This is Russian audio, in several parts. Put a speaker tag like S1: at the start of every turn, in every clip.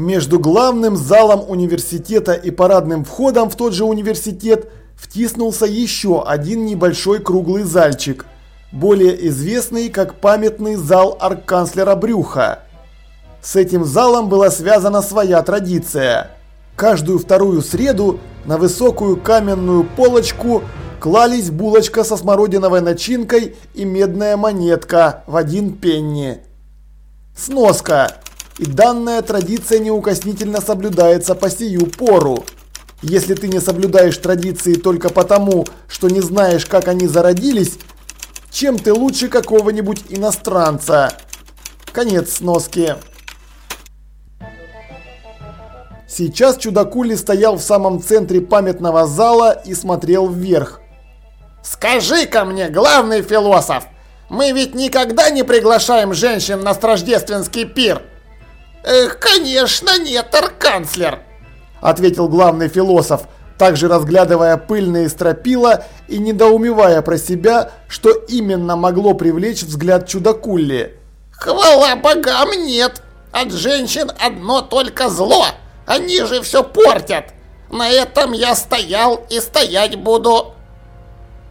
S1: Между главным залом университета и парадным входом в тот же университет втиснулся еще один небольшой круглый зальчик, более известный как памятный зал арканцлера Брюха. С этим залом была связана своя традиция. Каждую вторую среду на высокую каменную полочку клались булочка со смородиновой начинкой и медная монетка в один пенни. Сноска. И данная традиция неукоснительно соблюдается по сию пору. Если ты не соблюдаешь традиции только потому, что не знаешь, как они зародились, чем ты лучше какого-нибудь иностранца? Конец сноски. Сейчас чудакули стоял в самом центре памятного зала и смотрел вверх.
S2: «Скажи-ка мне, главный философ, мы ведь никогда не приглашаем женщин на рождественский пир!» «Эх, конечно нет, арканцлер!»
S1: Ответил главный философ, также разглядывая пыльные стропила и недоумевая про себя, что именно могло привлечь взгляд чудакулли.
S2: «Хвала богам нет! От женщин одно только зло!» Они же все портят. На этом я стоял и стоять буду.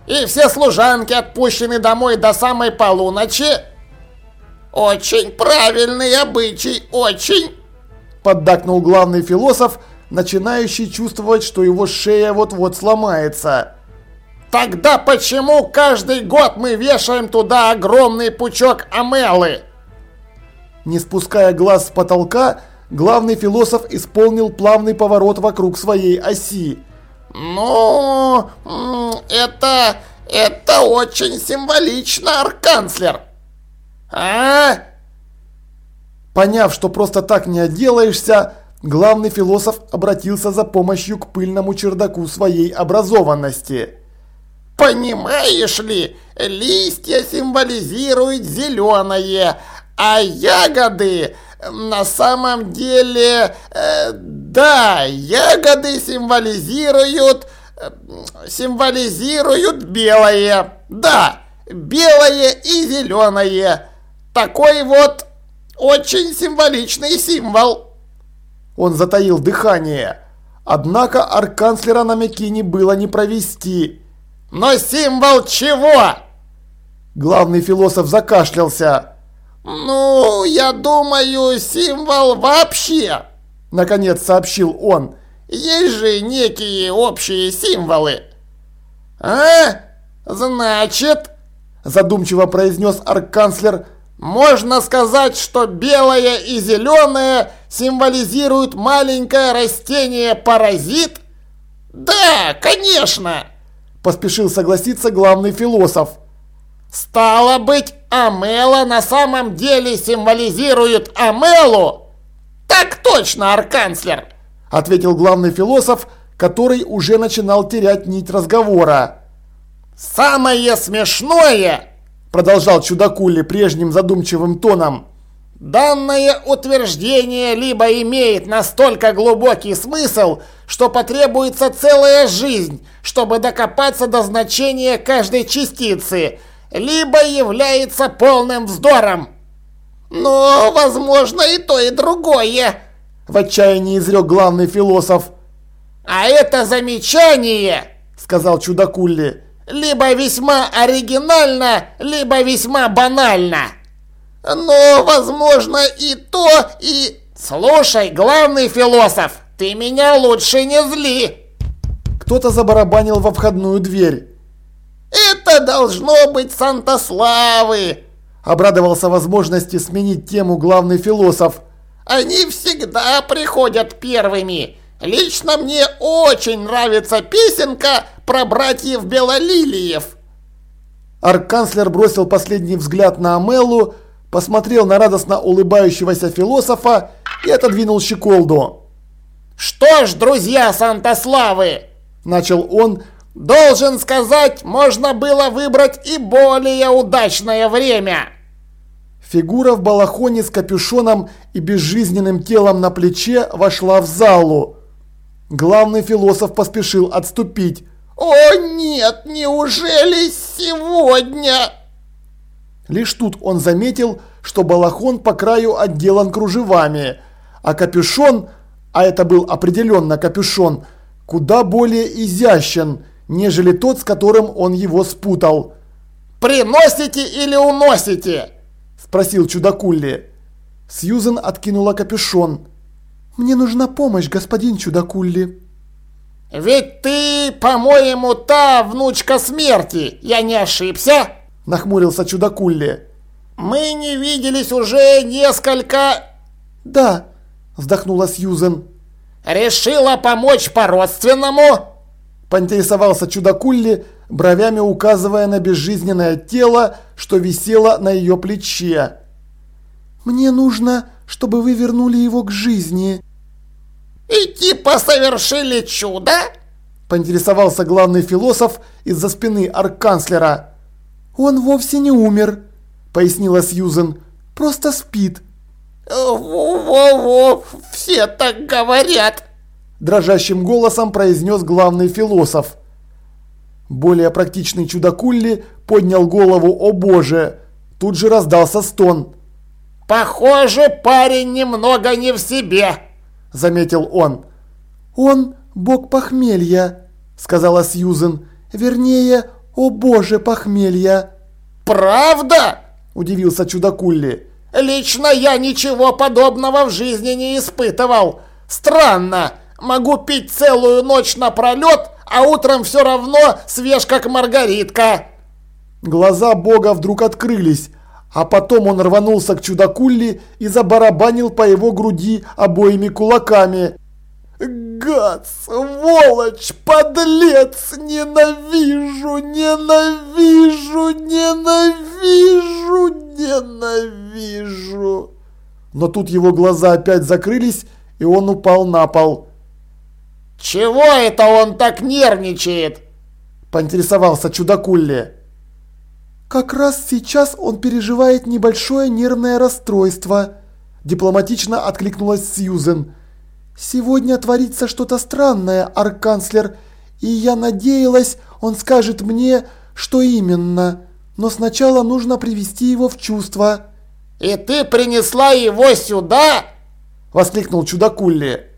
S2: И все служанки отпущены домой до самой полуночи. Очень правильный обычай, очень.
S1: Поддакнул главный философ, начинающий чувствовать, что его шея вот-вот сломается.
S2: Тогда почему каждый год мы вешаем туда огромный пучок амелы?
S1: Не спуская глаз с потолка, главный философ исполнил плавный поворот вокруг своей оси.
S2: «Ну, это... это очень символично, арканцлер!» «А?»
S1: Поняв, что просто так не отделаешься, главный философ обратился за помощью к пыльному чердаку своей образованности.
S2: «Понимаешь ли, листья символизируют зеленое, а ягоды на самом деле, э, да, ягоды символизируют, э, символизируют белое. Да, белое и зеленое. Такой вот очень символичный символ.
S1: Он затаил дыхание. Однако арканцлера на Мякине было не провести.
S2: Но символ чего?
S1: Главный философ закашлялся.
S2: «Ну, я думаю, символ вообще!» Наконец сообщил он. «Есть же некие общие символы!» «А? Значит...» Задумчиво произнес арканцлер. «Можно сказать, что белое и зеленое символизируют маленькое растение-паразит?» «Да, конечно!» Поспешил согласиться главный философ. «Стало быть, Амела на самом деле символизирует Амелу?» «Так точно, арканцлер!» – ответил главный философ, который уже начинал терять нить разговора. «Самое смешное!» – продолжал чудакули прежним задумчивым тоном. «Данное утверждение либо имеет настолько глубокий смысл, что потребуется целая жизнь, чтобы докопаться до значения каждой частицы – либо является полным вздором. Но, возможно, и то, и другое, в отчаянии изрек главный философ. А это замечание, сказал чудакулли, либо весьма оригинально, либо весьма банально. Но, возможно, и то, и... Слушай, главный философ, ты меня лучше не зли.
S1: Кто-то забарабанил во входную дверь.
S2: «Это должно быть Сантославы!» Обрадовался возможности сменить тему главный философ. «Они всегда приходят первыми. Лично мне очень нравится песенка про братьев Белолилиев».
S1: Арканцлер бросил последний взгляд на Амеллу, посмотрел на радостно улыбающегося философа и отодвинул щеколду.
S2: «Что ж, друзья Сантославы!» – начал он, Должен сказать, можно было выбрать и более удачное время.
S1: Фигура в балахоне с капюшоном и безжизненным телом на плече вошла в залу. Главный философ поспешил отступить.
S2: «О нет, неужели сегодня?»
S1: Лишь тут он заметил, что балахон по краю отделан кружевами, а капюшон, а это был определенно капюшон, куда более изящен, нежели тот, с которым он его спутал.
S2: «Приносите или уносите?»
S1: – спросил чудакулли. Сьюзен откинула капюшон. «Мне нужна помощь, господин чудакулли».
S2: «Ведь ты, по-моему, та внучка смерти, я не ошибся?»
S1: – нахмурился чудакулли.
S2: «Мы не виделись уже несколько...»
S1: «Да», – вздохнула Сьюзен.
S2: «Решила помочь по-родственному?»
S1: – поинтересовался чудакулли, бровями указывая на безжизненное тело, что висело на ее плече. «Мне нужно, чтобы вы вернули его к жизни».
S2: «И типа совершили чудо?»
S1: – поинтересовался главный философ из-за спины арканцлера. «Он вовсе не умер», – пояснила Сьюзен. «Просто спит».
S2: «Во-во-во, все так говорят», –
S1: дрожащим голосом произнес главный философ. Более практичный чудакулли поднял голову «О боже!» Тут же раздался стон.
S2: «Похоже, парень немного не в себе», – заметил он.
S1: «Он бог похмелья», – сказала Сьюзен. «Вернее, о боже похмелья».
S2: «Правда?»
S1: – удивился чудакулли.
S2: «Лично я ничего подобного в жизни не испытывал. Странно, могу пить целую ночь напролет, а утром все равно свеж как маргаритка».
S1: Глаза бога вдруг открылись, а потом он рванулся к чудакулли и забарабанил по его груди обоими кулаками. «Гад, сволочь, подлец! Ненавижу, ненавижу, ненавижу, ненавижу!» Но тут его глаза опять закрылись, и он упал на пол.
S2: «Чего это он так нервничает?»
S1: – поинтересовался чудакулли. «Как раз сейчас он переживает небольшое нервное расстройство», – дипломатично откликнулась Сьюзен. «Сегодня творится что-то странное, арканцлер, и я надеялась, он скажет мне, что именно. Но сначала нужно привести его в чувство».
S2: «И ты принесла его сюда?»
S1: – воскликнул чудакулли.